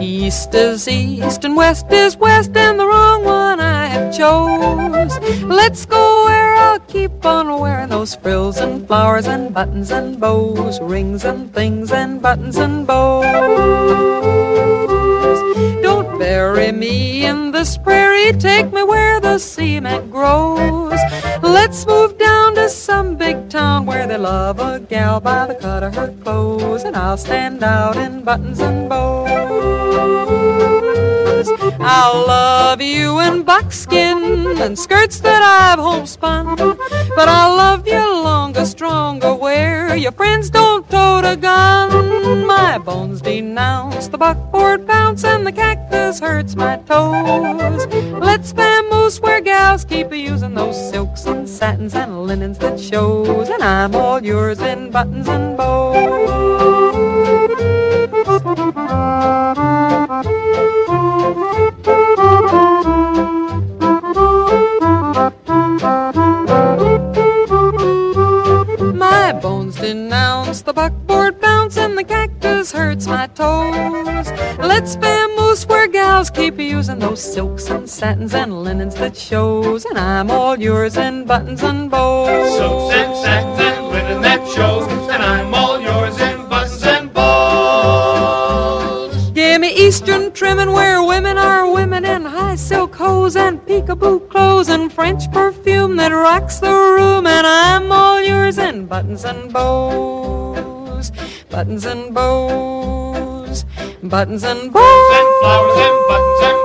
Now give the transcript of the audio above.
East is east and west is west and the wrong one I have chose. Let's go where I'll keep on wearing those frills and flowers and buttons and bows, rings and things and buttons and bows. Don't bury me in this prairie, take me where the cement grows. Let's move down to some big town love a gal by the cut of her clothes, and I'll stand out in buttons and bows. I'll love you in buckskin and skirts that I've homespun, but I'll love you longer, stronger, where your friends don't tote a gun. My bones denounce the buckboard bounce and the cactus hurts my toes. Let's vamoose where gals keep using those silks satins and linens that shows, and I'm all yours in buttons and bows. My bones denounce the buckboard bounce and the cactus hurts my toes. Let's gals using those silks and satins and linens that shows, and I'm all yours in buttons and bows. Silks and satins and linen that shows, and I'm all yours in buttons and bows. Give me Eastern trimming where women are women in high silk hose and peekaboo clothes and French perfume that rocks the room, and I'm all yours in buttons and bows, buttons and bows, buttons and bows. And flowers and buttons and